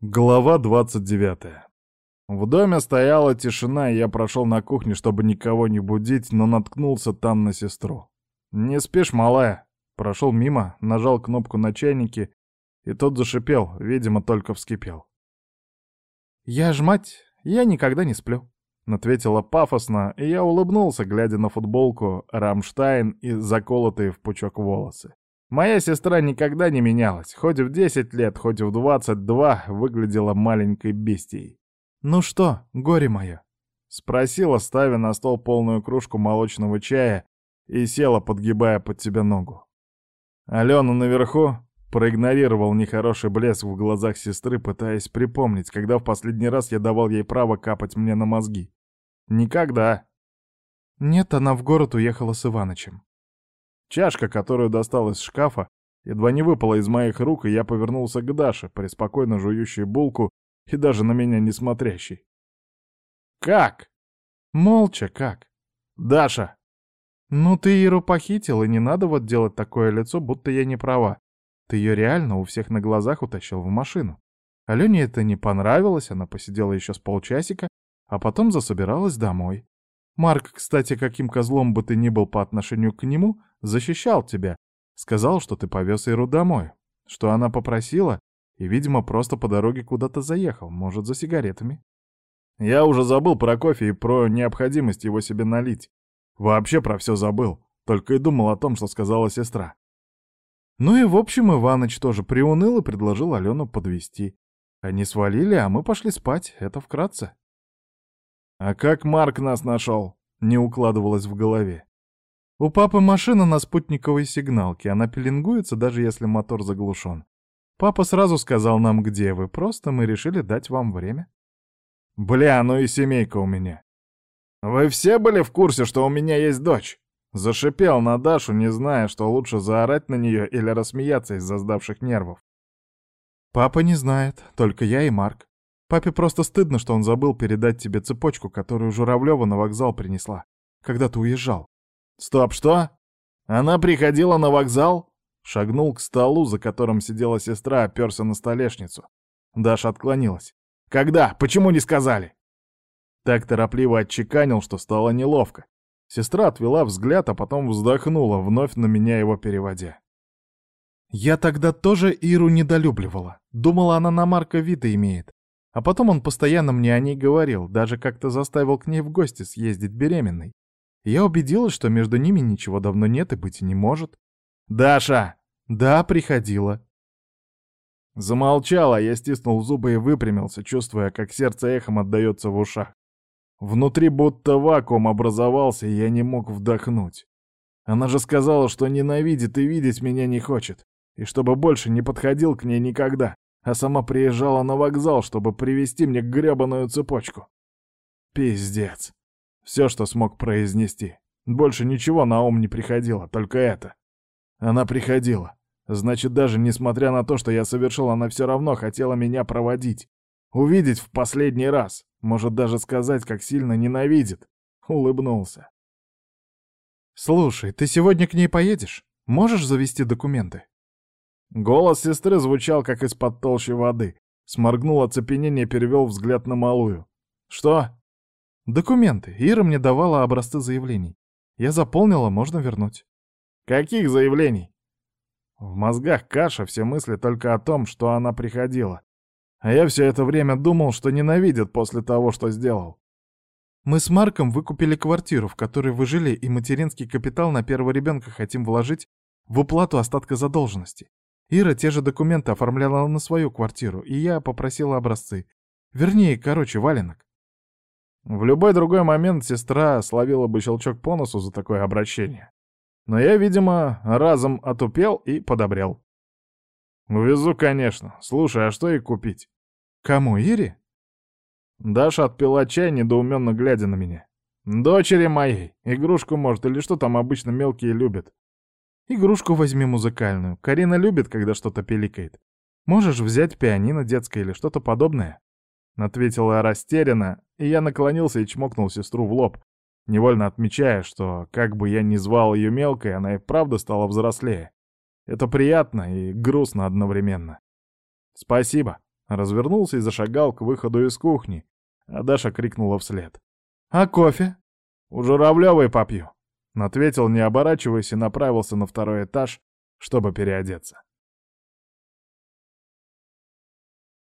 Глава 29. В доме стояла тишина, и я прошел на кухню, чтобы никого не будить, но наткнулся там на сестру. «Не спишь, малая?» Прошел мимо, нажал кнопку на чайнике, и тот зашипел, видимо, только вскипел. «Я ж мать, я никогда не сплю», — ответила пафосно, и я улыбнулся, глядя на футболку «Рамштайн» и заколотые в пучок волосы. Моя сестра никогда не менялась, хоть в 10 лет, хоть в 22 выглядела маленькой бестией. «Ну что, горе мое?» — спросила, ставя на стол полную кружку молочного чая и села, подгибая под себя ногу. Алена наверху проигнорировал нехороший блеск в глазах сестры, пытаясь припомнить, когда в последний раз я давал ей право капать мне на мозги. Никогда. Нет, она в город уехала с Иванычем. Чашка, которую достал из шкафа, едва не выпала из моих рук, и я повернулся к Даше, преспокойно жующей булку и даже на меня не смотрящей. «Как?» «Молча как?» «Даша!» «Ну ты Иру похитил, и не надо вот делать такое лицо, будто я не права. Ты ее реально у всех на глазах утащил в машину. Алене это не понравилось, она посидела еще с полчасика, а потом засобиралась домой. Марк, кстати, каким козлом бы ты ни был по отношению к нему, защищал тебя. Сказал, что ты повез Иру домой. Что она попросила, и, видимо, просто по дороге куда-то заехал, может, за сигаретами. Я уже забыл про кофе и про необходимость его себе налить. Вообще про все забыл, только и думал о том, что сказала сестра. Ну и в общем Иваныч тоже приуныл и предложил Алену подвести. Они свалили, а мы пошли спать, это вкратце. «А как Марк нас нашел?» — не укладывалось в голове. «У папы машина на спутниковой сигналке, она пеленгуется, даже если мотор заглушен. Папа сразу сказал нам, где вы, просто мы решили дать вам время». «Бля, ну и семейка у меня. Вы все были в курсе, что у меня есть дочь?» Зашипел на Дашу, не зная, что лучше заорать на нее или рассмеяться из-за сдавших нервов. «Папа не знает, только я и Марк. Папе просто стыдно, что он забыл передать тебе цепочку, которую Журавлева на вокзал принесла, когда ты уезжал. Стоп, что? Она приходила на вокзал? Шагнул к столу, за которым сидела сестра, оперся на столешницу. Даша отклонилась. Когда? Почему не сказали? Так торопливо отчеканил, что стало неловко. Сестра отвела взгляд, а потом вздохнула, вновь на меня его переводя. «Я тогда тоже Иру недолюбливала. Думала, она на Марка вида имеет. А потом он постоянно мне о ней говорил, даже как-то заставил к ней в гости съездить беременной. Я убедилась, что между ними ничего давно нет и быть не может. «Даша!» «Да, приходила». Замолчала, я стиснул зубы и выпрямился, чувствуя, как сердце эхом отдается в ушах. Внутри будто вакуум образовался, и я не мог вдохнуть. Она же сказала, что ненавидит и видеть меня не хочет, и чтобы больше не подходил к ней никогда а сама приезжала на вокзал, чтобы привезти мне гребаную цепочку. Пиздец. Все, что смог произнести. Больше ничего на ум не приходило, только это. Она приходила. Значит, даже несмотря на то, что я совершил, она все равно хотела меня проводить. Увидеть в последний раз. Может даже сказать, как сильно ненавидит. Улыбнулся. «Слушай, ты сегодня к ней поедешь? Можешь завести документы?» Голос сестры звучал, как из-под толщи воды. Сморгнул оцепенение и перевел взгляд на малую. «Что?» «Документы. Ира мне давала образцы заявлений. Я заполнила, можно вернуть». «Каких заявлений?» В мозгах каша, все мысли только о том, что она приходила. А я все это время думал, что ненавидит после того, что сделал. Мы с Марком выкупили квартиру, в которой вы жили, и материнский капитал на первого ребенка хотим вложить в уплату остатка задолженности. Ира те же документы оформляла на свою квартиру, и я попросила образцы. Вернее, короче, валенок. В любой другой момент сестра словила бы щелчок по носу за такое обращение. Но я, видимо, разом отупел и подобрел. «Увезу, конечно. Слушай, а что ей купить?» «Кому, Ире?» Даша отпила чай, недоуменно глядя на меня. «Дочери моей. Игрушку, может, или что там обычно мелкие любят. Игрушку возьми музыкальную. Карина любит, когда что-то пиликает. Можешь взять пианино детское или что-то подобное?» Ответила растерянно, и я наклонился и чмокнул сестру в лоб, невольно отмечая, что, как бы я ни звал ее мелкой, она и правда стала взрослее. Это приятно и грустно одновременно. «Спасибо», Развернулся и зашагал к выходу из кухни, а Даша крикнула вслед. «А кофе?» «У Журавлевой попью», — ответил, не оборачиваясь, и направился на второй этаж, чтобы переодеться.